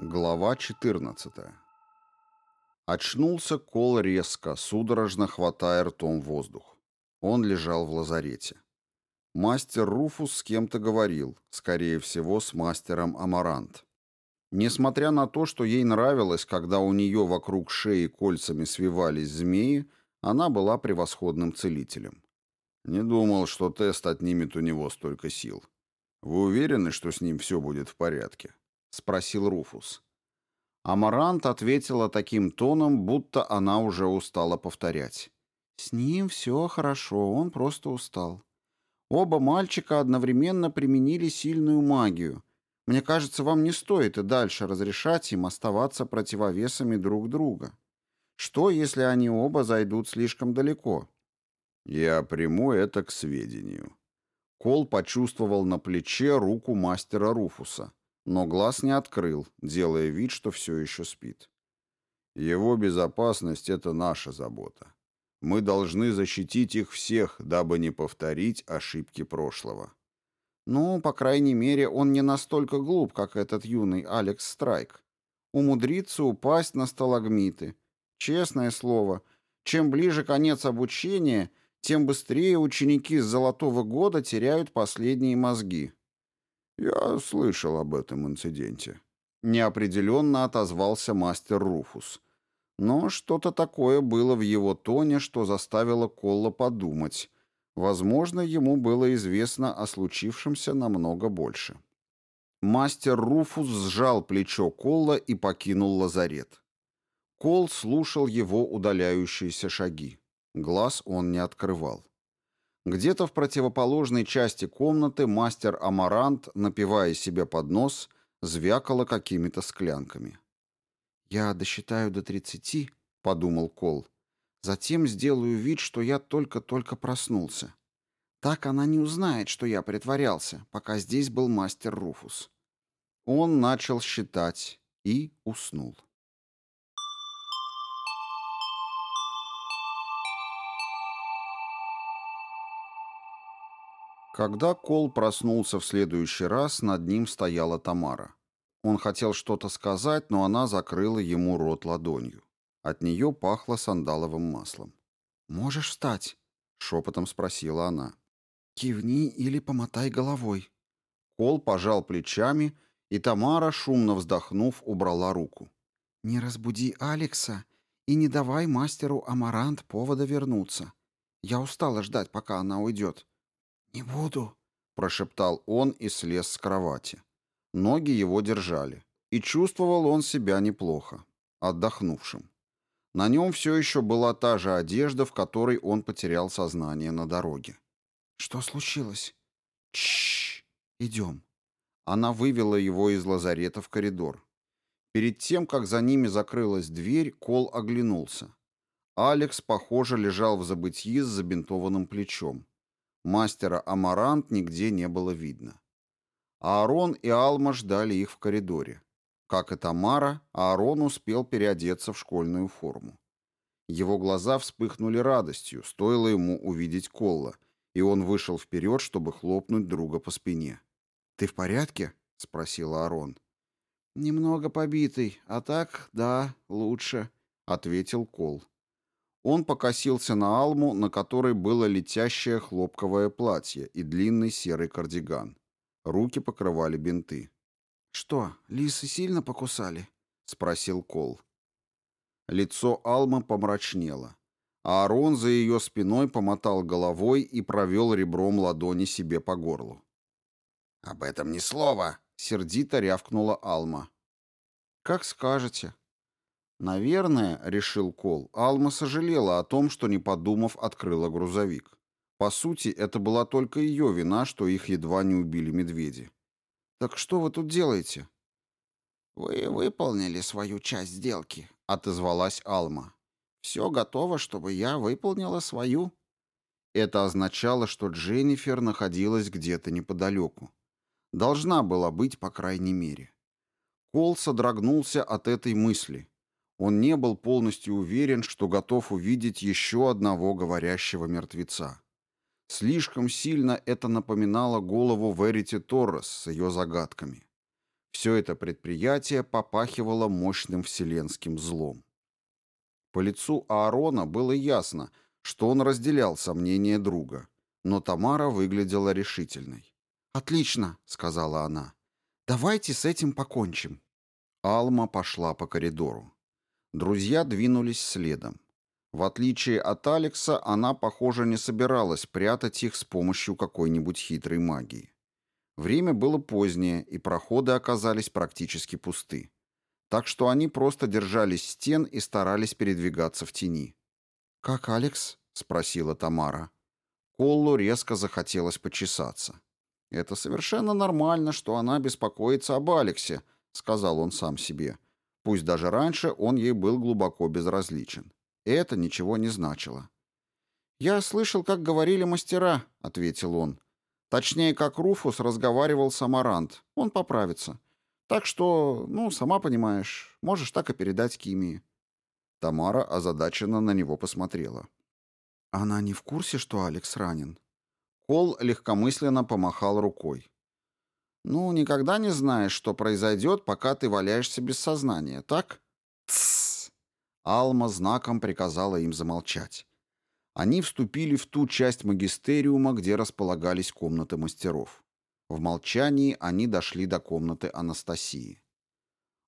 Глава 14. Очнулся Кол резко, судорожно хватая ртом воздух. Он лежал в лазарете. Мастер Руфус с кем-то говорил, скорее всего, с мастером Амарант. Несмотря на то, что ей нравилось, когда у нее вокруг шеи кольцами свивались змеи, она была превосходным целителем. Не думал, что тест отнимет у него столько сил. Вы уверены, что с ним все будет в порядке? — спросил Руфус. Амарант ответила таким тоном, будто она уже устала повторять. «С ним все хорошо, он просто устал. Оба мальчика одновременно применили сильную магию. Мне кажется, вам не стоит и дальше разрешать им оставаться противовесами друг друга. Что, если они оба зайдут слишком далеко?» «Я приму это к сведению». Кол почувствовал на плече руку мастера Руфуса но глаз не открыл, делая вид, что все еще спит. Его безопасность — это наша забота. Мы должны защитить их всех, дабы не повторить ошибки прошлого. Ну, по крайней мере, он не настолько глуп, как этот юный Алекс Страйк. Умудриться упасть на сталагмиты. Честное слово, чем ближе конец обучения, тем быстрее ученики с золотого года теряют последние мозги. «Я слышал об этом инциденте». Неопределенно отозвался мастер Руфус. Но что-то такое было в его тоне, что заставило Колла подумать. Возможно, ему было известно о случившемся намного больше. Мастер Руфус сжал плечо Колла и покинул лазарет. Кол слушал его удаляющиеся шаги. Глаз он не открывал. Где-то в противоположной части комнаты мастер Амарант, напивая себе под нос, звякала какими-то склянками. «Я досчитаю до тридцати», — подумал Кол. «Затем сделаю вид, что я только-только проснулся. Так она не узнает, что я притворялся, пока здесь был мастер Руфус». Он начал считать и уснул. Когда Кол проснулся в следующий раз, над ним стояла Тамара. Он хотел что-то сказать, но она закрыла ему рот ладонью. От нее пахло сандаловым маслом. «Можешь встать?» — шепотом спросила она. «Кивни или помотай головой». Кол пожал плечами, и Тамара, шумно вздохнув, убрала руку. «Не разбуди Алекса и не давай мастеру Амарант повода вернуться. Я устала ждать, пока она уйдет. «Не буду», — прошептал он и слез с кровати. Ноги его держали, и чувствовал он себя неплохо, отдохнувшим. На нем все еще была та же одежда, в которой он потерял сознание на дороге. «Что случилось?» «Чш! Идем». Она вывела его из лазарета в коридор. Перед тем, как за ними закрылась дверь, Кол оглянулся. Алекс, похоже, лежал в забытьи с забинтованным плечом. Мастера Амарант нигде не было видно. Аарон и Алма ждали их в коридоре. Как и Тамара, Аарон успел переодеться в школьную форму. Его глаза вспыхнули радостью, стоило ему увидеть Колла, и он вышел вперед, чтобы хлопнуть друга по спине. «Ты в порядке?» — спросил Аарон. «Немного побитый, а так, да, лучше», — ответил Кол. Он покосился на Алму, на которой было летящее хлопковое платье и длинный серый кардиган. Руки покрывали бинты. «Что, лисы сильно покусали?» — спросил Кол. Лицо Алмы помрачнело. А Аарон за ее спиной помотал головой и провел ребром ладони себе по горлу. «Об этом ни слова!» — сердито рявкнула Алма. «Как скажете», Наверное, решил Кол, Алма сожалела о том, что не подумав, открыла грузовик. По сути, это была только ее вина, что их едва не убили медведи. «Так что вы тут делаете?» «Вы выполнили свою часть сделки», — отозвалась Алма. «Все готово, чтобы я выполнила свою». Это означало, что Дженнифер находилась где-то неподалеку. Должна была быть, по крайней мере. Кол содрогнулся от этой мысли. Он не был полностью уверен, что готов увидеть еще одного говорящего мертвеца. Слишком сильно это напоминало голову Верити Торрес с ее загадками. Все это предприятие попахивало мощным вселенским злом. По лицу Аарона было ясно, что он разделял сомнения друга, но Тамара выглядела решительной. «Отлично», — сказала она. «Давайте с этим покончим». Алма пошла по коридору. Друзья двинулись следом. В отличие от Алекса, она, похоже, не собиралась прятать их с помощью какой-нибудь хитрой магии. Время было позднее, и проходы оказались практически пусты. Так что они просто держались стен и старались передвигаться в тени. «Как Алекс?» — спросила Тамара. Коллу резко захотелось почесаться. «Это совершенно нормально, что она беспокоится об Алексе», — сказал он сам себе. Пусть даже раньше он ей был глубоко безразличен. Это ничего не значило. «Я слышал, как говорили мастера», — ответил он. Точнее, как Руфус разговаривал с Амарант. Он поправится. Так что, ну, сама понимаешь, можешь так и передать Кимии. Тамара озадаченно на него посмотрела. Она не в курсе, что Алекс ранен? Кол легкомысленно помахал рукой. Ну, никогда не знаешь, что произойдет, пока ты валяешься без сознания, так? Тссс. Алма знаком приказала им замолчать они вступили в ту часть магистериума, где располагались комнаты мастеров. В молчании они дошли до комнаты Анастасии.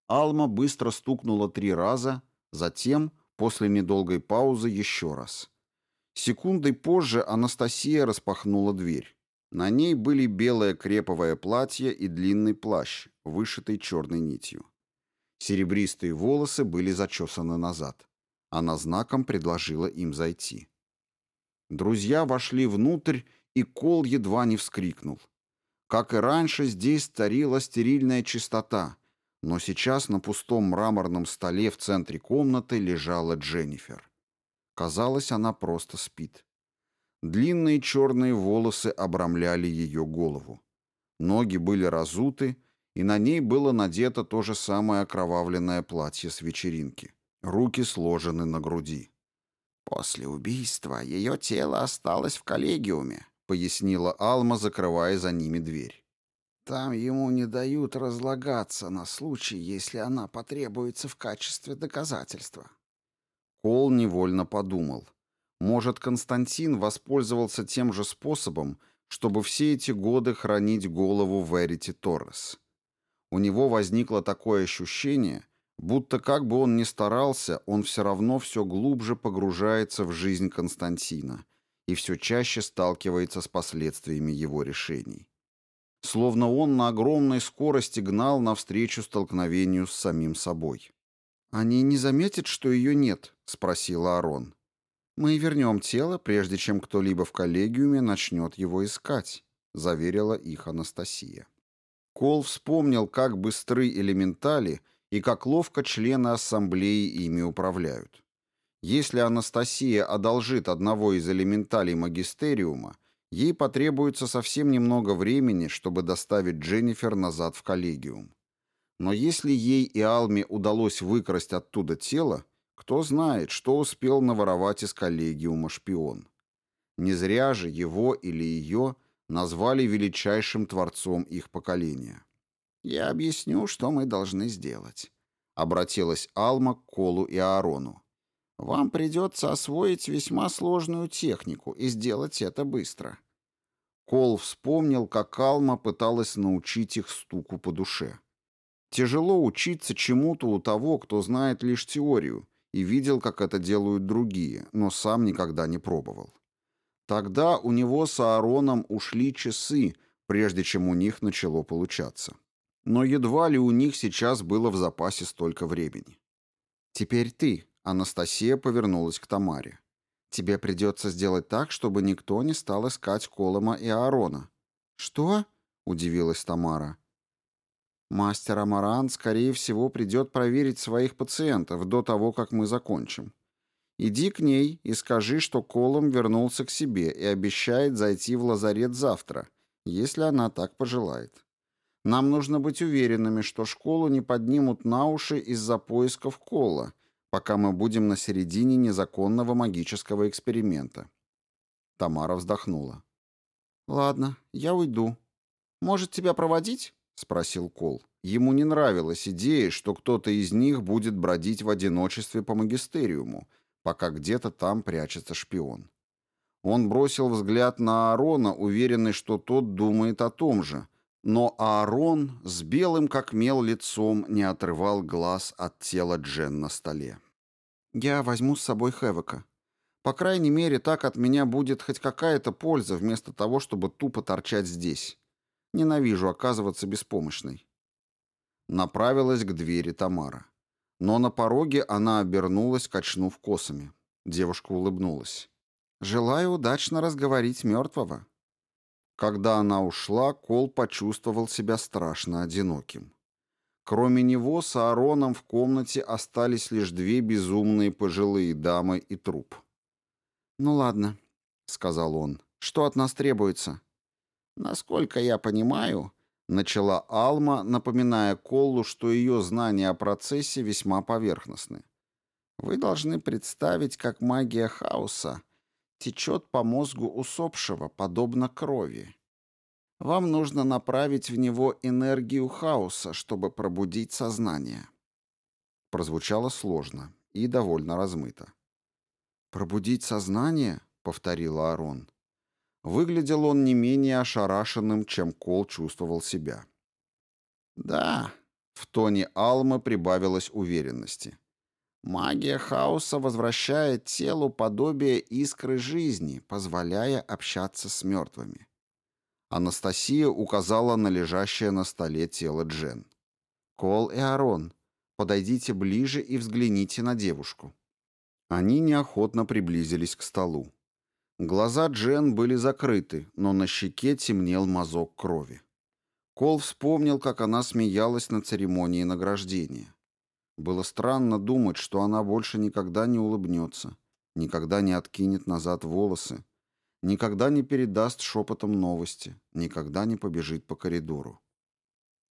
Алма быстро стукнула три раза, затем, после недолгой паузы, еще раз. Секундой позже Анастасия распахнула дверь. На ней были белое креповое платье и длинный плащ, вышитый черной нитью. Серебристые волосы были зачесаны назад. Она знаком предложила им зайти. Друзья вошли внутрь, и Кол едва не вскрикнул. Как и раньше, здесь царила стерильная чистота, но сейчас на пустом мраморном столе в центре комнаты лежала Дженнифер. Казалось, она просто спит. Длинные черные волосы обрамляли ее голову. Ноги были разуты, и на ней было надето то же самое окровавленное платье с вечеринки. Руки сложены на груди. «После убийства ее тело осталось в коллегиуме», — пояснила Алма, закрывая за ними дверь. «Там ему не дают разлагаться на случай, если она потребуется в качестве доказательства». Кол невольно подумал. Может, Константин воспользовался тем же способом, чтобы все эти годы хранить голову Верити Торрес. У него возникло такое ощущение, Будто как бы он ни старался, он все равно все глубже погружается в жизнь Константина и все чаще сталкивается с последствиями его решений. Словно он на огромной скорости гнал навстречу столкновению с самим собой. «Они не заметят, что ее нет?» — спросила Арон. «Мы вернем тело, прежде чем кто-либо в коллегиуме начнет его искать», — заверила их Анастасия. Кол вспомнил, как быстры элементали — и как ловко члены ассамблеи ими управляют. Если Анастасия одолжит одного из элементалей магистериума, ей потребуется совсем немного времени, чтобы доставить Дженнифер назад в коллегиум. Но если ей и Алме удалось выкрасть оттуда тело, кто знает, что успел наворовать из коллегиума шпион. Не зря же его или ее назвали величайшим творцом их поколения. «Я объясню, что мы должны сделать», — обратилась Алма к Колу и Аарону. «Вам придется освоить весьма сложную технику и сделать это быстро». Кол вспомнил, как Алма пыталась научить их стуку по душе. Тяжело учиться чему-то у того, кто знает лишь теорию и видел, как это делают другие, но сам никогда не пробовал. Тогда у него с Аароном ушли часы, прежде чем у них начало получаться но едва ли у них сейчас было в запасе столько времени. «Теперь ты», — Анастасия повернулась к Тамаре. «Тебе придется сделать так, чтобы никто не стал искать Колома и Аарона». «Что?» — удивилась Тамара. «Мастер Амаран, скорее всего, придет проверить своих пациентов до того, как мы закончим. Иди к ней и скажи, что Колом вернулся к себе и обещает зайти в лазарет завтра, если она так пожелает. Нам нужно быть уверенными, что школу не поднимут на уши из-за поисков Кола, пока мы будем на середине незаконного магического эксперимента. Тамара вздохнула. «Ладно, я уйду. Может, тебя проводить?» — спросил Кол. Ему не нравилась идея, что кто-то из них будет бродить в одиночестве по магистериуму, пока где-то там прячется шпион. Он бросил взгляд на Аарона, уверенный, что тот думает о том же, но Аарон с белым как мел лицом не отрывал глаз от тела Джен на столе. «Я возьму с собой Хэвока. По крайней мере, так от меня будет хоть какая-то польза, вместо того, чтобы тупо торчать здесь. Ненавижу оказываться беспомощной» направилась к двери Тамара. Но на пороге она обернулась, качнув косами. Девушка улыбнулась. «Желаю удачно разговорить мертвого». Когда она ушла, Кол почувствовал себя страшно одиноким. Кроме него с Аароном в комнате остались лишь две безумные пожилые дамы и труп. «Ну ладно», — сказал он, — «что от нас требуется?» «Насколько я понимаю, Начала Алма, напоминая Коллу, что ее знания о процессе весьма поверхностны. Вы должны представить, как магия хаоса течет по мозгу усопшего, подобно крови. Вам нужно направить в него энергию хаоса, чтобы пробудить сознание. Прозвучало сложно и довольно размыто. «Пробудить сознание?» — повторила Арон. Выглядел он не менее ошарашенным, чем Кол чувствовал себя. «Да», — в тоне Алмы прибавилось уверенности. «Магия хаоса возвращает телу подобие искры жизни, позволяя общаться с мертвыми». Анастасия указала на лежащее на столе тело Джен. «Кол и Арон, подойдите ближе и взгляните на девушку». Они неохотно приблизились к столу. Глаза Джен были закрыты, но на щеке темнел мазок крови. Кол вспомнил, как она смеялась на церемонии награждения. Было странно думать, что она больше никогда не улыбнется, никогда не откинет назад волосы, никогда не передаст шепотом новости, никогда не побежит по коридору.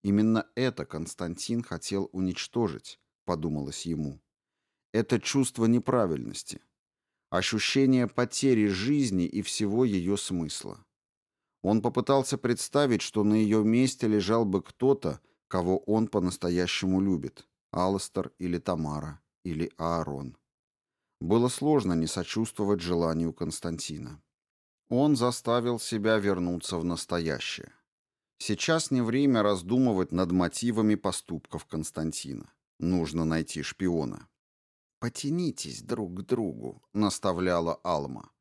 Именно это Константин хотел уничтожить, подумалось ему. Это чувство неправильности, ощущение потери жизни и всего ее смысла. Он попытался представить, что на ее месте лежал бы кто-то, кого он по-настоящему любит – Алластер или Тамара, или Аарон. Было сложно не сочувствовать желанию Константина. Он заставил себя вернуться в настоящее. Сейчас не время раздумывать над мотивами поступков Константина. Нужно найти шпиона. «Потянитесь друг к другу», — наставляла Алма.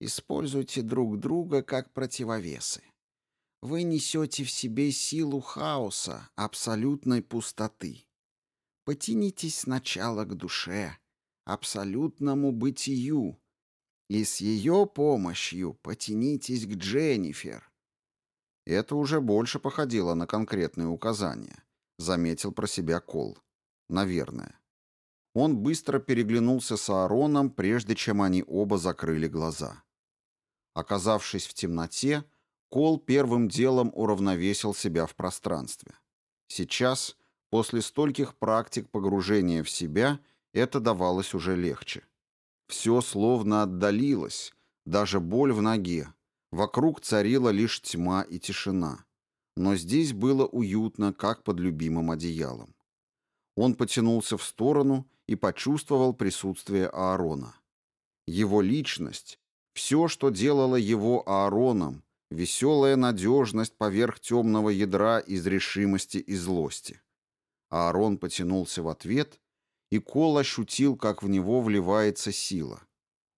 «Используйте друг друга как противовесы. Вы несете в себе силу хаоса, абсолютной пустоты. Потянитесь сначала к душе, абсолютному бытию, и с ее помощью потянитесь к Дженнифер». Это уже больше походило на конкретные указания, заметил про себя Кол. Наверное. Он быстро переглянулся с Аароном, прежде чем они оба закрыли глаза. Оказавшись в темноте, Кол первым делом уравновесил себя в пространстве. Сейчас, после стольких практик погружения в себя, это давалось уже легче. Все словно отдалилось, даже боль в ноге. Вокруг царила лишь тьма и тишина. Но здесь было уютно, как под любимым одеялом. Он потянулся в сторону и почувствовал присутствие Аарона. Его личность, все, что делало его Аароном, веселая надежность поверх темного ядра из решимости и злости. Аарон потянулся в ответ, и Кол ощутил, как в него вливается сила.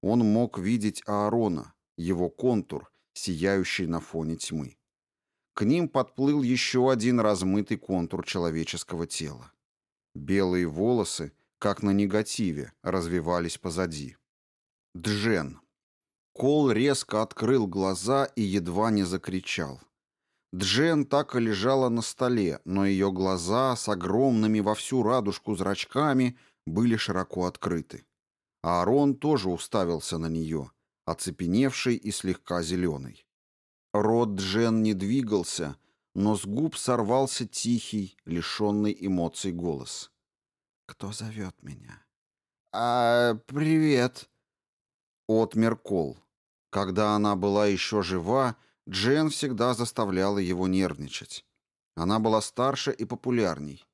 Он мог видеть Аарона, его контур, сияющий на фоне тьмы. К ним подплыл еще один размытый контур человеческого тела. Белые волосы, как на негативе, развивались позади. Джен. Кол резко открыл глаза и едва не закричал. Джен так и лежала на столе, но ее глаза с огромными во всю радужку зрачками были широко открыты. А Аарон тоже уставился на нее, оцепеневший и слегка зеленый. Рот Джен не двигался, но с губ сорвался тихий, лишенный эмоций голос. «Кто зовет меня?» «А, привет!» Отмер Кол. Когда она была еще жива, Джен всегда заставляла его нервничать. Она была старше и популярней.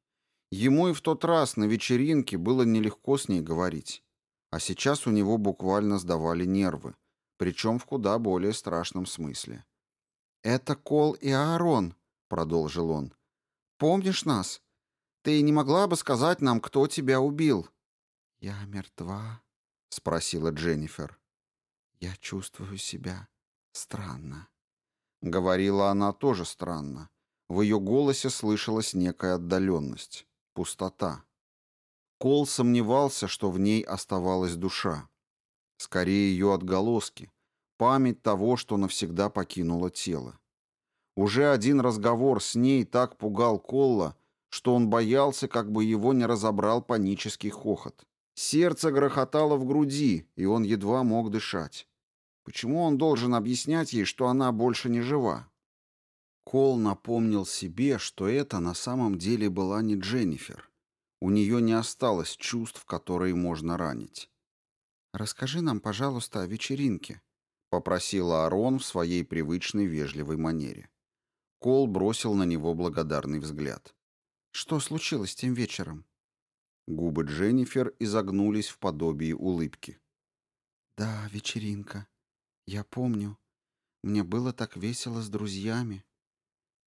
Ему и в тот раз на вечеринке было нелегко с ней говорить. А сейчас у него буквально сдавали нервы, причем в куда более страшном смысле. «Это Кол и Аарон», — продолжил он. «Помнишь нас? Ты не могла бы сказать нам, кто тебя убил?» «Я мертва», — спросила Дженнифер. «Я чувствую себя странно». Говорила она тоже странно. В ее голосе слышалась некая отдаленность. Пустота. Кол сомневался, что в ней оставалась душа. Скорее ее отголоски, память того, что навсегда покинуло тело. Уже один разговор с ней так пугал Колла, что он боялся, как бы его не разобрал панический хохот. Сердце грохотало в груди, и он едва мог дышать. Почему он должен объяснять ей, что она больше не жива? Кол напомнил себе, что это на самом деле была не Дженнифер. У нее не осталось чувств, которые можно ранить. «Расскажи нам, пожалуйста, о вечеринке», — попросила Арон в своей привычной вежливой манере. Кол бросил на него благодарный взгляд. «Что случилось тем вечером?» Губы Дженнифер изогнулись в подобии улыбки. «Да, вечеринка. Я помню. Мне было так весело с друзьями.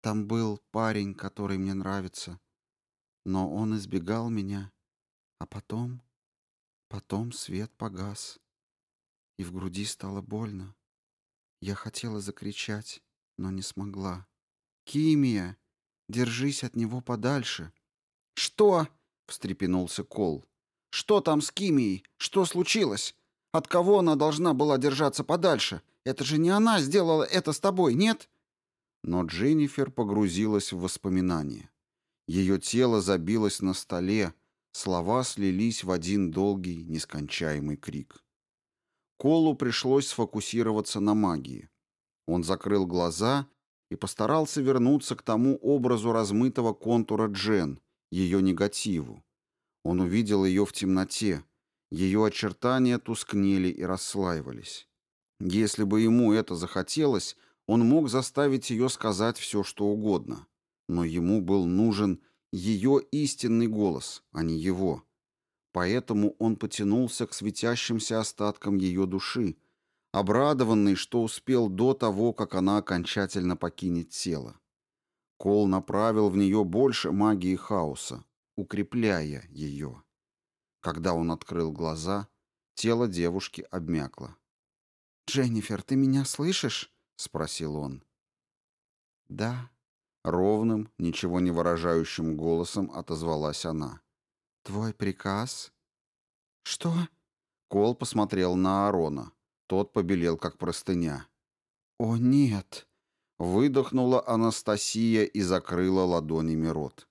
Там был парень, который мне нравится. Но он избегал меня. А потом... Потом свет погас. И в груди стало больно. Я хотела закричать, но не смогла. «Кимия! Держись от него подальше!» «Что?» — встрепенулся Кол. «Что там с Кимией? Что случилось? От кого она должна была держаться подальше? Это же не она сделала это с тобой, нет?» Но Дженнифер погрузилась в воспоминания. Ее тело забилось на столе, слова слились в один долгий, нескончаемый крик. Колу пришлось сфокусироваться на магии. Он закрыл глаза и постарался вернуться к тому образу размытого контура Джен, ее негативу. Он увидел ее в темноте, ее очертания тускнели и расслаивались. Если бы ему это захотелось, он мог заставить ее сказать все, что угодно. Но ему был нужен ее истинный голос, а не его. Поэтому он потянулся к светящимся остаткам ее души, обрадованный, что успел до того, как она окончательно покинет тело. Кол направил в нее больше магии хаоса, укрепляя ее. Когда он открыл глаза, тело девушки обмякло. «Дженнифер, ты меня слышишь?» — спросил он. «Да», — ровным, ничего не выражающим голосом отозвалась она. «Твой приказ?» «Что?» Кол посмотрел на Арона. Тот побелел, как простыня. «О, нет!» Выдохнула Анастасия и закрыла ладонями рот.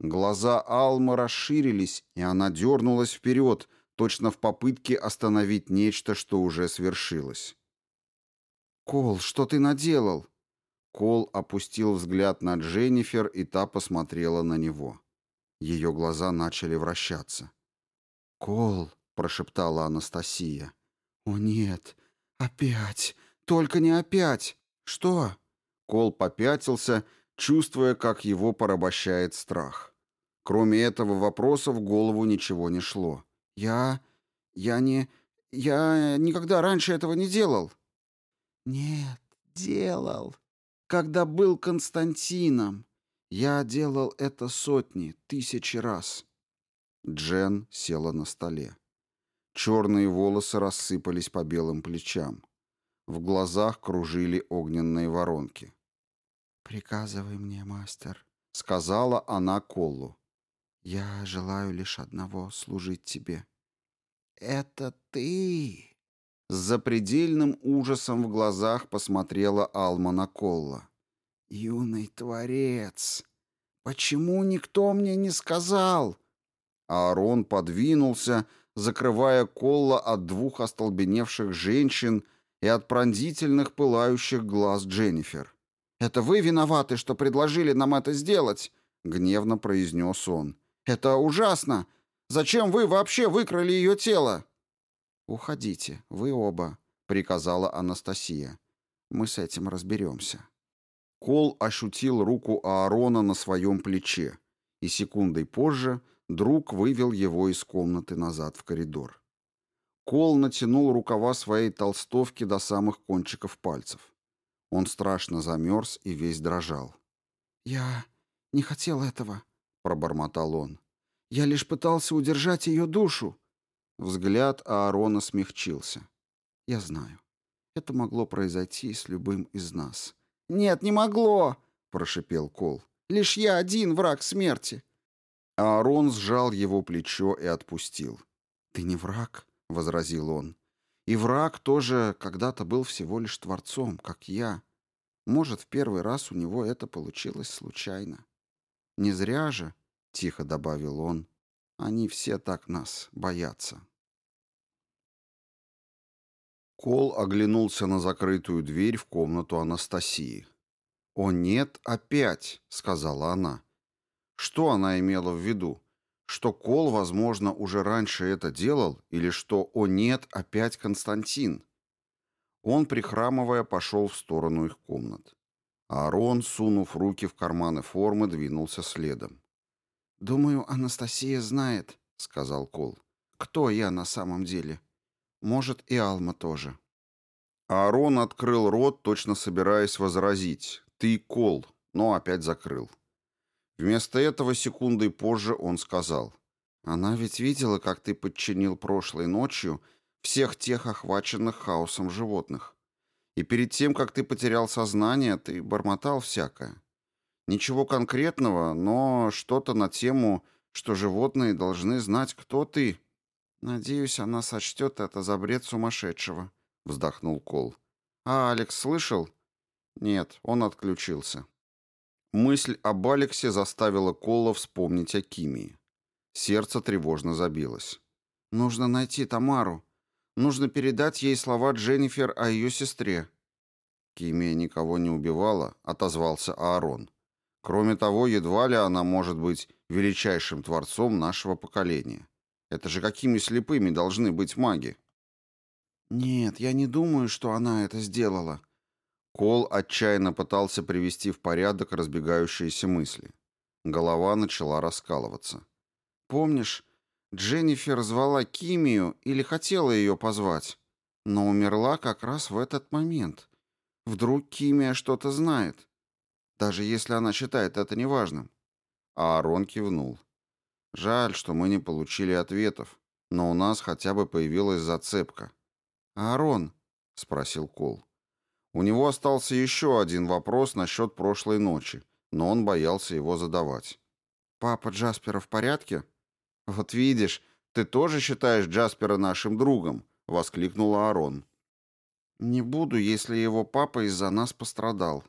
Глаза Алмы расширились, и она дернулась вперед, точно в попытке остановить нечто, что уже свершилось. «Кол, что ты наделал?» Кол опустил взгляд на Дженнифер, и та посмотрела на него. Ее глаза начали вращаться. «Кол», — прошептала Анастасия. «О нет, опять, только не опять! Что?» Кол попятился, чувствуя, как его порабощает страх. Кроме этого вопроса в голову ничего не шло. «Я... я не... я никогда раньше этого не делал». «Нет, делал. Когда был Константином. Я делал это сотни, тысячи раз». Джен села на столе. Черные волосы рассыпались по белым плечам. В глазах кружили огненные воронки. «Приказывай мне, мастер», — сказала она Коллу. «Я желаю лишь одного — служить тебе». «Это ты!» С запредельным ужасом в глазах посмотрела Алма на Колла. «Юный творец! Почему никто мне не сказал?» Аарон подвинулся, закрывая Колла от двух остолбеневших женщин и от пронзительных пылающих глаз Дженнифер. «Это вы виноваты, что предложили нам это сделать?» — гневно произнес он. «Это ужасно! Зачем вы вообще выкрали ее тело?» «Уходите, вы оба», — приказала Анастасия. «Мы с этим разберемся». Кол ощутил руку Аарона на своем плече, и секундой позже друг вывел его из комнаты назад в коридор. Кол натянул рукава своей толстовки до самых кончиков пальцев. Он страшно замерз и весь дрожал. «Я не хотел этого», — пробормотал он. «Я лишь пытался удержать ее душу». Взгляд Аарона смягчился. «Я знаю. Это могло произойти с любым из нас». «Нет, не могло!» — прошипел Кол. «Лишь я один враг смерти». Аарон сжал его плечо и отпустил. «Ты не враг», — возразил он. «И враг тоже когда-то был всего лишь творцом, как я. Может, в первый раз у него это получилось случайно. Не зря же, — тихо добавил он, — они все так нас боятся». Кол оглянулся на закрытую дверь в комнату Анастасии. «О нет, опять!» — сказала она. Что она имела в виду? Что Кол, возможно, уже раньше это делал, или что «О нет, опять Константин?» Он, прихрамывая, пошел в сторону их комнат. Аарон, сунув руки в карманы формы, двинулся следом. «Думаю, Анастасия знает», — сказал Кол. «Кто я на самом деле?» Может, и Алма тоже. Аарон открыл рот, точно собираясь возразить. «Ты кол», но опять закрыл. Вместо этого секундой позже он сказал. «Она ведь видела, как ты подчинил прошлой ночью всех тех охваченных хаосом животных. И перед тем, как ты потерял сознание, ты бормотал всякое. Ничего конкретного, но что-то на тему, что животные должны знать, кто ты». «Надеюсь, она сочтет это за бред сумасшедшего», — вздохнул Кол. «А Алекс слышал?» «Нет, он отключился». Мысль об Алексе заставила Колла вспомнить о Кимии. Сердце тревожно забилось. «Нужно найти Тамару. Нужно передать ей слова Дженнифер о ее сестре». «Кимия никого не убивала», — отозвался Аарон. «Кроме того, едва ли она может быть величайшим творцом нашего поколения. Это же какими слепыми должны быть маги? Нет, я не думаю, что она это сделала. Кол отчаянно пытался привести в порядок разбегающиеся мысли. Голова начала раскалываться. Помнишь, Дженнифер звала Кимию или хотела ее позвать, но умерла как раз в этот момент. Вдруг Кимия что-то знает, даже если она считает это неважным. А Аарон кивнул. Жаль, что мы не получили ответов, но у нас хотя бы появилась зацепка. «Аарон?» — спросил Кол. У него остался еще один вопрос насчет прошлой ночи, но он боялся его задавать. «Папа Джаспера в порядке?» «Вот видишь, ты тоже считаешь Джаспера нашим другом?» — воскликнул Аарон. «Не буду, если его папа из-за нас пострадал».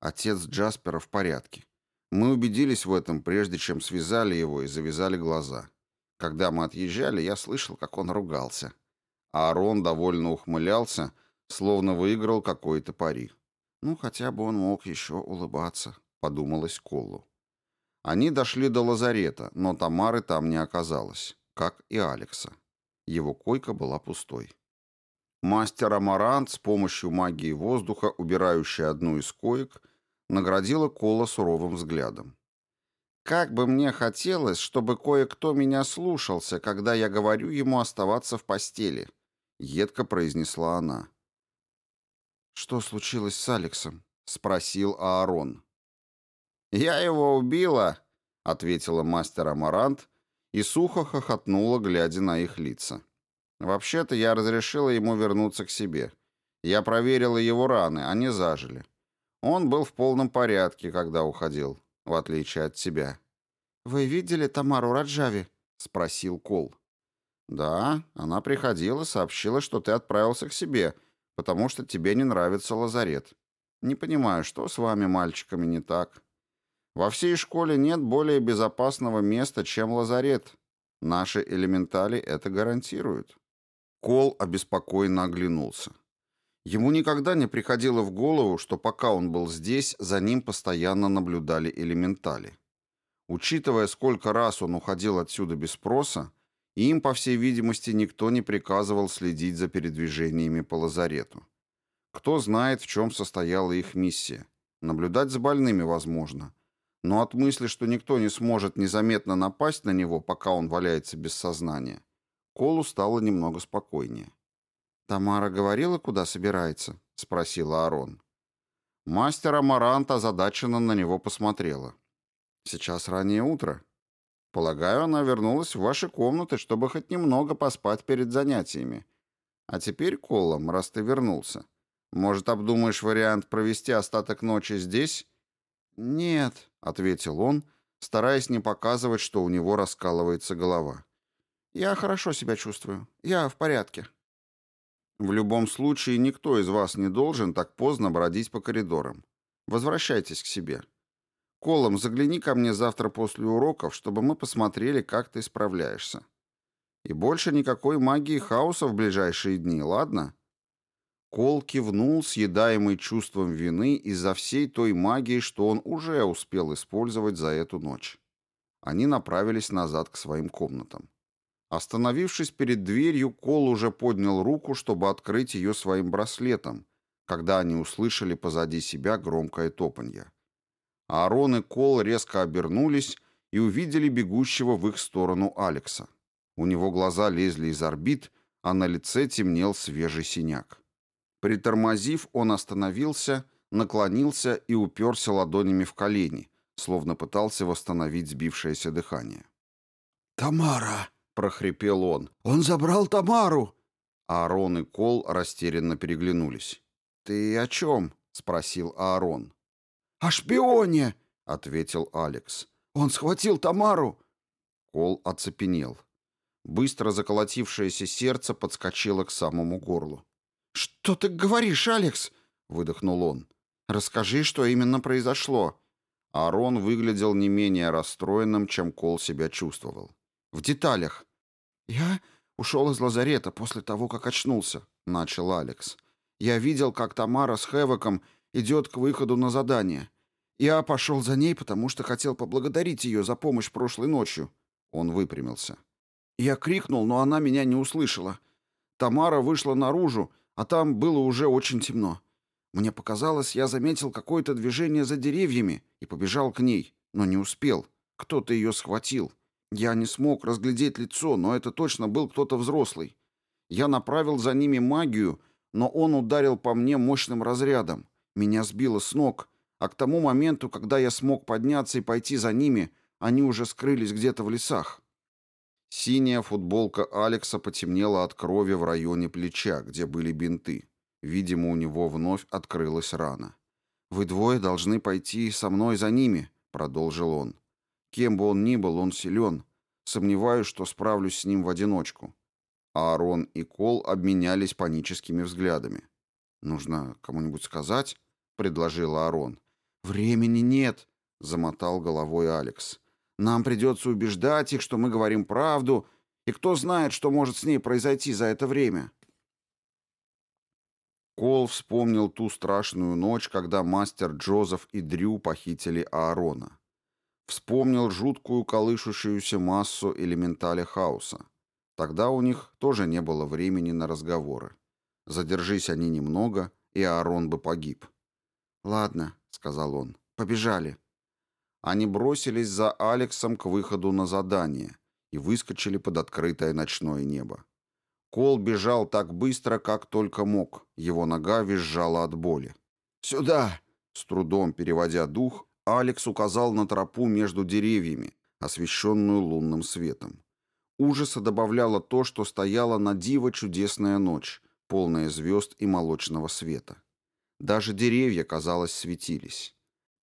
Отец Джаспера в порядке. Мы убедились в этом, прежде чем связали его и завязали глаза. Когда мы отъезжали, я слышал, как он ругался. А Арон довольно ухмылялся, словно выиграл какой-то пари. «Ну, хотя бы он мог еще улыбаться», — подумалось Колу. Они дошли до лазарета, но Тамары там не оказалось, как и Алекса. Его койка была пустой. Мастер Амарант с помощью магии воздуха, убирающий одну из коек, наградила Кола суровым взглядом. «Как бы мне хотелось, чтобы кое-кто меня слушался, когда я говорю ему оставаться в постели», — едко произнесла она. «Что случилось с Алексом?» — спросил Аарон. «Я его убила», — ответила мастер Амарант и сухо хохотнула, глядя на их лица. «Вообще-то я разрешила ему вернуться к себе. Я проверила его раны, они зажили. Он был в полном порядке, когда уходил, в отличие от тебя. «Вы видели Тамару Раджави?» — спросил Кол. «Да, она приходила, сообщила, что ты отправился к себе, потому что тебе не нравится лазарет. Не понимаю, что с вами, мальчиками, не так. Во всей школе нет более безопасного места, чем лазарет. Наши элементали это гарантируют». Кол обеспокоенно оглянулся. Ему никогда не приходило в голову, что пока он был здесь, за ним постоянно наблюдали элементали. Учитывая, сколько раз он уходил отсюда без спроса, им, по всей видимости, никто не приказывал следить за передвижениями по лазарету. Кто знает, в чем состояла их миссия. Наблюдать за больными возможно. Но от мысли, что никто не сможет незаметно напасть на него, пока он валяется без сознания, Колу стало немного спокойнее. «Тамара говорила, куда собирается?» — спросила Арон. Мастер Амарант озадаченно на него посмотрела. «Сейчас раннее утро. Полагаю, она вернулась в ваши комнаты, чтобы хоть немного поспать перед занятиями. А теперь, Колом, раз ты вернулся, может, обдумаешь вариант провести остаток ночи здесь?» «Нет», — ответил он, стараясь не показывать, что у него раскалывается голова. «Я хорошо себя чувствую. Я в порядке». В любом случае, никто из вас не должен так поздно бродить по коридорам. Возвращайтесь к себе. Колом, загляни ко мне завтра после уроков, чтобы мы посмотрели, как ты справляешься. И больше никакой магии хаоса в ближайшие дни, ладно? Кол кивнул, съедаемый чувством вины из-за всей той магии, что он уже успел использовать за эту ночь. Они направились назад к своим комнатам. Остановившись перед дверью, Кол уже поднял руку, чтобы открыть ее своим браслетом, когда они услышали позади себя громкое топанье. Аарон и Кол резко обернулись и увидели бегущего в их сторону Алекса. У него глаза лезли из орбит, а на лице темнел свежий синяк. Притормозив, он остановился, наклонился и уперся ладонями в колени, словно пытался восстановить сбившееся дыхание. «Тамара!» прохрипел он. «Он забрал Тамару!» Аарон и Кол растерянно переглянулись. «Ты о чем?» — спросил Аарон. «О шпионе!» — ответил Алекс. «Он схватил Тамару!» Кол оцепенел. Быстро заколотившееся сердце подскочило к самому горлу. «Что ты говоришь, Алекс?» — выдохнул он. «Расскажи, что именно произошло». Аарон выглядел не менее расстроенным, чем Кол себя чувствовал. «В деталях». «Я ушел из лазарета после того, как очнулся», — начал Алекс. «Я видел, как Тамара с Хэвоком идет к выходу на задание. Я пошел за ней, потому что хотел поблагодарить ее за помощь прошлой ночью». Он выпрямился. Я крикнул, но она меня не услышала. Тамара вышла наружу, а там было уже очень темно. Мне показалось, я заметил какое-то движение за деревьями и побежал к ней, но не успел. Кто-то ее схватил. Я не смог разглядеть лицо, но это точно был кто-то взрослый. Я направил за ними магию, но он ударил по мне мощным разрядом. Меня сбило с ног, а к тому моменту, когда я смог подняться и пойти за ними, они уже скрылись где-то в лесах. Синяя футболка Алекса потемнела от крови в районе плеча, где были бинты. Видимо, у него вновь открылась рана. «Вы двое должны пойти со мной за ними», — продолжил он. Кем бы он ни был, он силен. Сомневаюсь, что справлюсь с ним в одиночку. Аарон и Кол обменялись паническими взглядами. «Нужно кому-нибудь сказать?» — предложил Аарон. «Времени нет», — замотал головой Алекс. «Нам придется убеждать их, что мы говорим правду, и кто знает, что может с ней произойти за это время». Кол вспомнил ту страшную ночь, когда мастер Джозеф и Дрю похитили Аарона. Вспомнил жуткую колышущуюся массу элементаля хаоса. Тогда у них тоже не было времени на разговоры. Задержись они немного, и Аарон бы погиб. «Ладно», — сказал он, — «побежали». Они бросились за Алексом к выходу на задание и выскочили под открытое ночное небо. Кол бежал так быстро, как только мог. Его нога визжала от боли. «Сюда!» С трудом переводя дух, Алекс указал на тропу между деревьями, освещенную лунным светом. Ужаса добавляло то, что стояла на диво чудесная ночь, полная звезд и молочного света. Даже деревья, казалось, светились.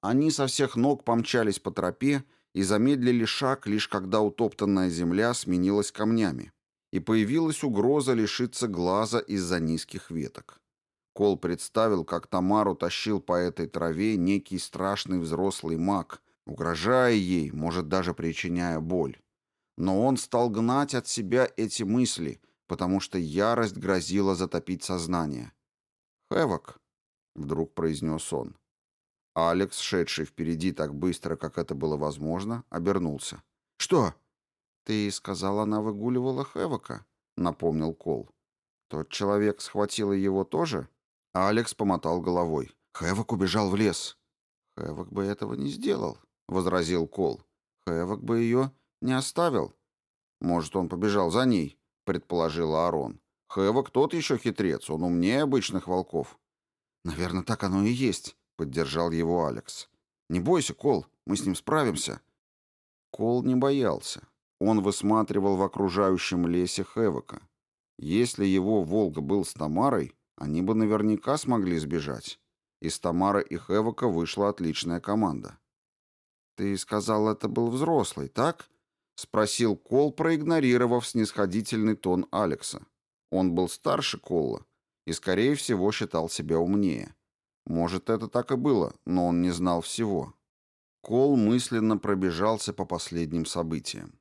Они со всех ног помчались по тропе и замедлили шаг, лишь когда утоптанная земля сменилась камнями, и появилась угроза лишиться глаза из-за низких веток. Кол представил, как Тамару тащил по этой траве некий страшный взрослый маг, угрожая ей, может, даже причиняя боль. Но он стал гнать от себя эти мысли, потому что ярость грозила затопить сознание. «Хэвок», — вдруг произнес он. Алекс, шедший впереди так быстро, как это было возможно, обернулся. «Что?» «Ты сказал, она выгуливала Хэвока», — напомнил Кол. «Тот человек схватил его тоже?» А Алекс помотал головой. Хэвок убежал в лес. Хэвок бы этого не сделал, возразил Кол. Хэвок бы ее не оставил. Может, он побежал за ней, предположил Аарон. Хэвок тот еще хитрец, он умнее обычных волков. Наверное, так оно и есть, поддержал его Алекс. Не бойся, Кол, мы с ним справимся. Кол не боялся. Он высматривал в окружающем лесе Хэвока. Если его волк был с Тамарой, они бы наверняка смогли сбежать. Из Тамары и Хэвока вышла отличная команда. «Ты сказал, это был взрослый, так?» — спросил Кол, проигнорировав снисходительный тон Алекса. Он был старше Колла и, скорее всего, считал себя умнее. Может, это так и было, но он не знал всего. Кол мысленно пробежался по последним событиям.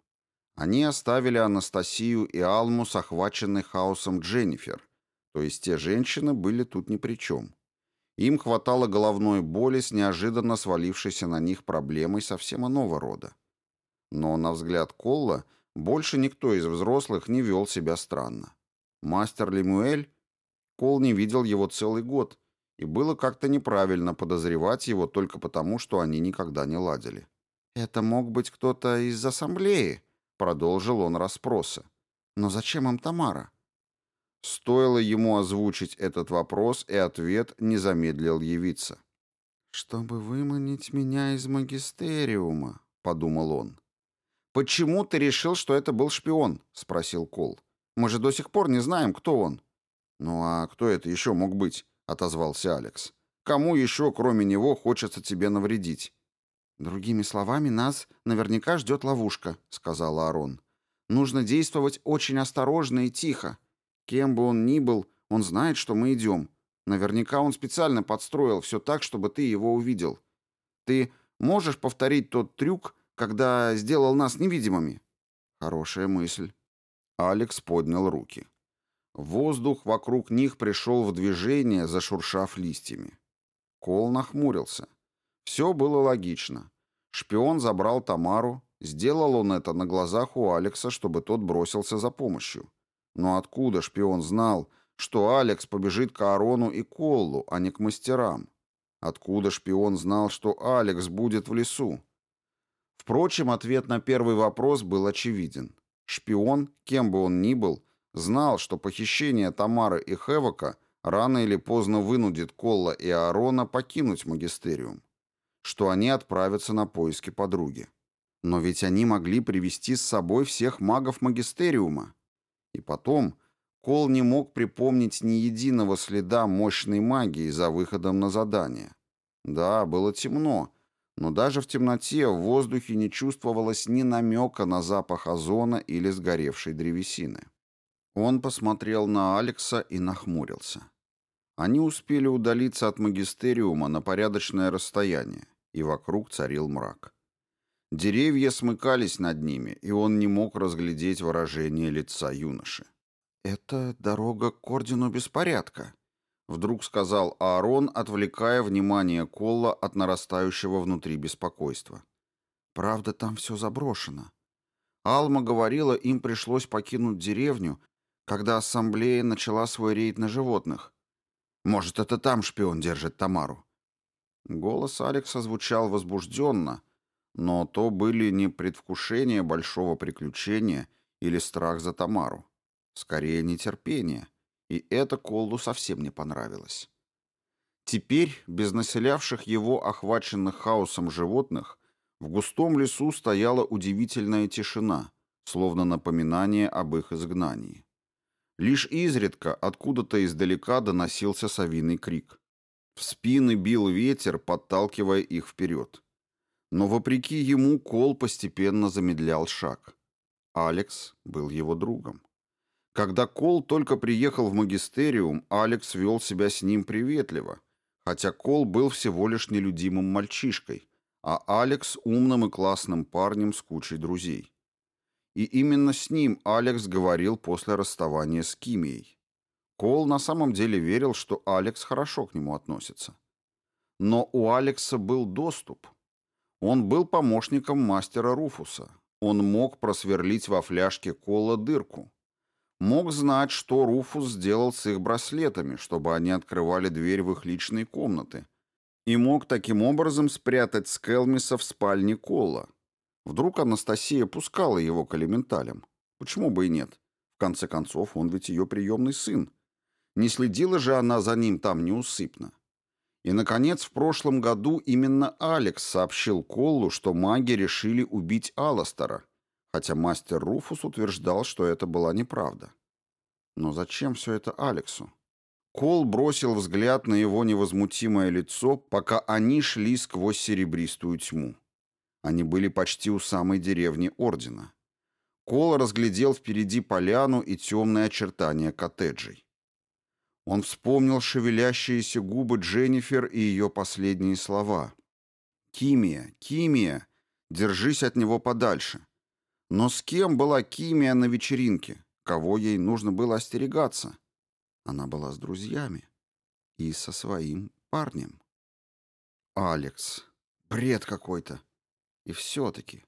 Они оставили Анастасию и Алму с охваченной хаосом Дженнифер, то есть те женщины были тут ни при чем. Им хватало головной боли с неожиданно свалившейся на них проблемой совсем иного рода. Но, на взгляд Колла, больше никто из взрослых не вел себя странно. Мастер Лемуэль, Кол не видел его целый год, и было как-то неправильно подозревать его только потому, что они никогда не ладили. «Это мог быть кто-то из ассамблеи», — продолжил он расспросы. «Но зачем им Тамара?» Стоило ему озвучить этот вопрос, и ответ не замедлил явиться. «Чтобы выманить меня из магистериума», — подумал он. «Почему ты решил, что это был шпион?» — спросил Кол. «Мы же до сих пор не знаем, кто он». «Ну а кто это еще мог быть?» — отозвался Алекс. «Кому еще, кроме него, хочется тебе навредить?» «Другими словами, нас наверняка ждет ловушка», — сказал Арон. «Нужно действовать очень осторожно и тихо. Кем бы он ни был, он знает, что мы идем. Наверняка он специально подстроил все так, чтобы ты его увидел. Ты можешь повторить тот трюк, когда сделал нас невидимыми?» «Хорошая мысль». Алекс поднял руки. Воздух вокруг них пришел в движение, зашуршав листьями. Кол нахмурился. Все было логично. Шпион забрал Тамару, сделал он это на глазах у Алекса, чтобы тот бросился за помощью. Но откуда шпион знал, что Алекс побежит к Аарону и Коллу, а не к мастерам? Откуда шпион знал, что Алекс будет в лесу? Впрочем, ответ на первый вопрос был очевиден. Шпион, кем бы он ни был, знал, что похищение Тамары и Хевока рано или поздно вынудит Колла и Аарона покинуть магистериум, что они отправятся на поиски подруги. Но ведь они могли привести с собой всех магов магистериума. И потом Кол не мог припомнить ни единого следа мощной магии за выходом на задание. Да, было темно, но даже в темноте в воздухе не чувствовалось ни намека на запах озона или сгоревшей древесины. Он посмотрел на Алекса и нахмурился. Они успели удалиться от магистериума на порядочное расстояние, и вокруг царил мрак. Деревья смыкались над ними, и он не мог разглядеть выражение лица юноши. «Это дорога к ордену беспорядка», — вдруг сказал Аарон, отвлекая внимание Колла от нарастающего внутри беспокойства. «Правда, там все заброшено. Алма говорила, им пришлось покинуть деревню, когда ассамблея начала свой рейд на животных. Может, это там шпион держит Тамару?» Голос Алекса звучал возбужденно, — но то были не предвкушение большого приключения или страх за Тамару. Скорее, нетерпение. И это Колду совсем не понравилось. Теперь, без населявших его охваченных хаосом животных, в густом лесу стояла удивительная тишина, словно напоминание об их изгнании. Лишь изредка откуда-то издалека доносился совиный крик. В спины бил ветер, подталкивая их вперед. Но вопреки ему Кол постепенно замедлял шаг. Алекс был его другом. Когда Кол только приехал в магистериум, Алекс вел себя с ним приветливо, хотя Кол был всего лишь нелюдимым мальчишкой, а Алекс умным и классным парнем с кучей друзей. И именно с ним Алекс говорил после расставания с Кимией. Кол на самом деле верил, что Алекс хорошо к нему относится. Но у Алекса был доступ, он был помощником мастера Руфуса. Он мог просверлить во фляжке кола дырку. Мог знать, что Руфус сделал с их браслетами, чтобы они открывали дверь в их личные комнаты. и мог таким образом спрятать Скелмиса в спальне Кола. Вдруг Анастасия пускала его к элементалям. Почему бы и нет? В конце концов, он ведь ее приемный сын. Не следила же она за ним там неусыпно. И, наконец, в прошлом году именно Алекс сообщил Коллу, что маги решили убить Аластера, хотя мастер Руфус утверждал, что это была неправда. Но зачем все это Алексу? Кол бросил взгляд на его невозмутимое лицо, пока они шли сквозь серебристую тьму. Они были почти у самой деревни Ордена. Кол разглядел впереди поляну и темные очертания коттеджей. Он вспомнил шевелящиеся губы Дженнифер и ее последние слова. «Кимия, Кимия, держись от него подальше». Но с кем была Кимия на вечеринке? Кого ей нужно было остерегаться? Она была с друзьями и со своим парнем. Алекс. Бред какой-то. И все-таки.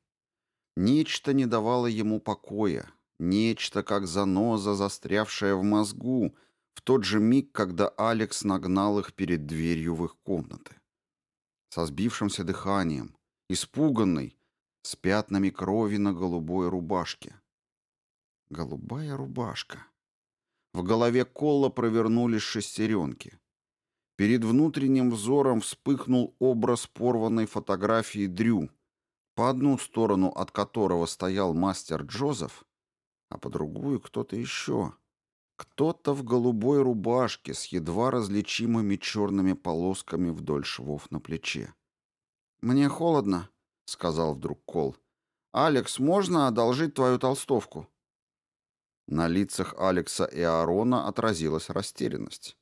Нечто не давало ему покоя. Нечто, как заноза, застрявшая в мозгу, в тот же миг, когда Алекс нагнал их перед дверью в их комнаты. Со сбившимся дыханием, испуганный, с пятнами крови на голубой рубашке. Голубая рубашка. В голове Колла провернулись шестеренки. Перед внутренним взором вспыхнул образ порванной фотографии Дрю, по одну сторону от которого стоял мастер Джозеф, а по другую кто-то еще — кто-то в голубой рубашке с едва различимыми черными полосками вдоль швов на плече. «Мне холодно», — сказал вдруг Кол. «Алекс, можно одолжить твою толстовку?» На лицах Алекса и Аарона отразилась растерянность.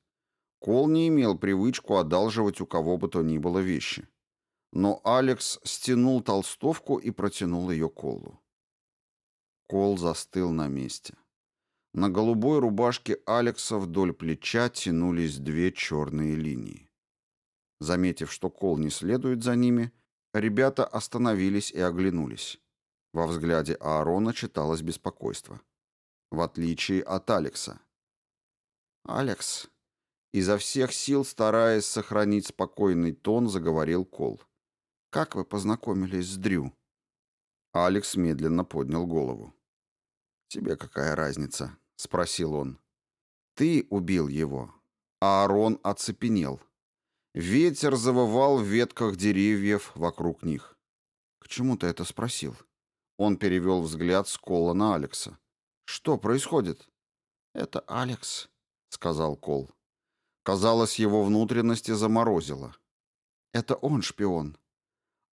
Кол не имел привычку одалживать у кого бы то ни было вещи. Но Алекс стянул толстовку и протянул ее Колу. Кол застыл на месте. На голубой рубашке Алекса вдоль плеча тянулись две черные линии. Заметив, что Кол не следует за ними, ребята остановились и оглянулись. Во взгляде Аарона читалось беспокойство. В отличие от Алекса. «Алекс», изо всех сил стараясь сохранить спокойный тон, заговорил Кол. «Как вы познакомились с Дрю?» Алекс медленно поднял голову. «Тебе какая разница?» — спросил он. «Ты убил его». Аарон оцепенел. Ветер завывал в ветках деревьев вокруг них. «К чему ты это спросил?» Он перевел взгляд с Кола на Алекса. «Что происходит?» «Это Алекс», — сказал Кол. Казалось, его внутренности заморозило. «Это он шпион».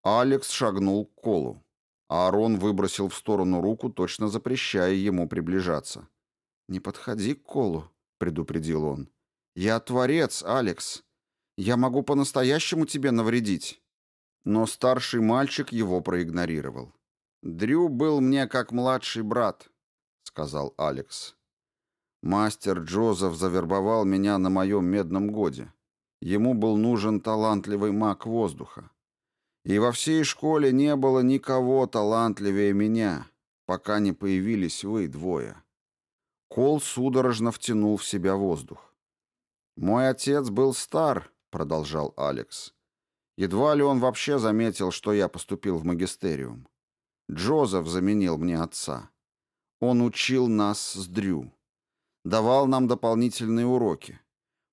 Алекс шагнул к Колу. Аарон выбросил в сторону руку, точно запрещая ему приближаться. «Не подходи к Колу», — предупредил он. «Я творец, Алекс. Я могу по-настоящему тебе навредить». Но старший мальчик его проигнорировал. «Дрю был мне как младший брат», — сказал Алекс. «Мастер Джозеф завербовал меня на моем медном годе. Ему был нужен талантливый маг воздуха. И во всей школе не было никого талантливее меня, пока не появились вы двое». Кол судорожно втянул в себя воздух. «Мой отец был стар», — продолжал Алекс. «Едва ли он вообще заметил, что я поступил в магистериум. Джозеф заменил мне отца. Он учил нас с Дрю. Давал нам дополнительные уроки.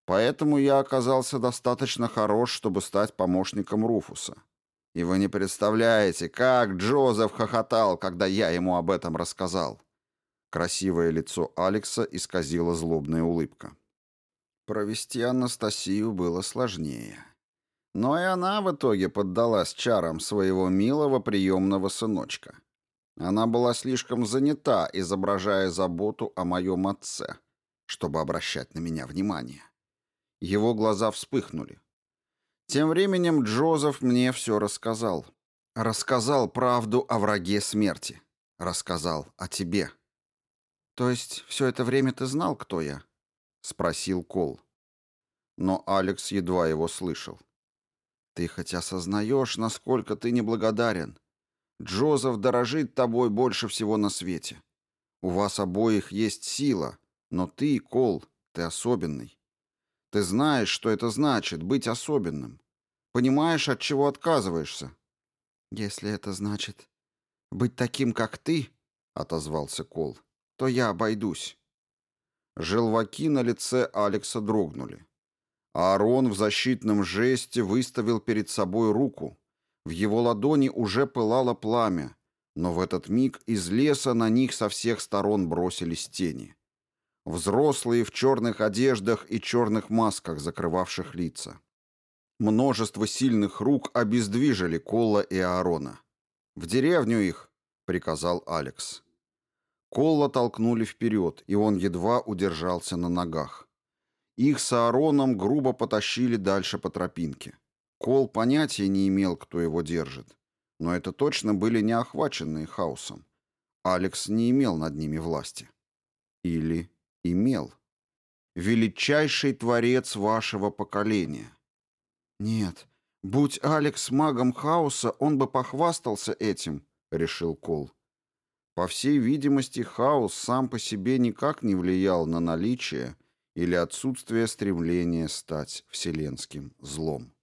Поэтому я оказался достаточно хорош, чтобы стать помощником Руфуса. И вы не представляете, как Джозеф хохотал, когда я ему об этом рассказал. Красивое лицо Алекса исказила злобная улыбка. Провести Анастасию было сложнее. Но и она в итоге поддалась чарам своего милого приемного сыночка. Она была слишком занята, изображая заботу о моем отце, чтобы обращать на меня внимание. Его глаза вспыхнули. Тем временем Джозеф мне все рассказал. Рассказал правду о враге смерти. Рассказал о тебе. «То есть все это время ты знал, кто я?» — спросил Кол. Но Алекс едва его слышал. «Ты хоть осознаешь, насколько ты неблагодарен? Джозеф дорожит тобой больше всего на свете. У вас обоих есть сила, но ты, Кол, ты особенный. Ты знаешь, что это значит — быть особенным. Понимаешь, от чего отказываешься?» «Если это значит быть таким, как ты», — отозвался Кол, — «то я обойдусь». Желваки на лице Алекса дрогнули. Аарон в защитном жесте выставил перед собой руку. В его ладони уже пылало пламя, но в этот миг из леса на них со всех сторон бросились тени. Взрослые в черных одеждах и черных масках, закрывавших лица. Множество сильных рук обездвижили Колла и Аарона. «В деревню их!» — приказал Алекс. Колла толкнули вперед, и он едва удержался на ногах. Их с Аароном грубо потащили дальше по тропинке. Кол понятия не имел, кто его держит. Но это точно были не охваченные хаосом. Алекс не имел над ними власти. Или имел. Величайший творец вашего поколения. Нет, будь Алекс магом хаоса, он бы похвастался этим, решил Кол. По всей видимости, хаос сам по себе никак не влиял на наличие или отсутствие стремления стать вселенским злом.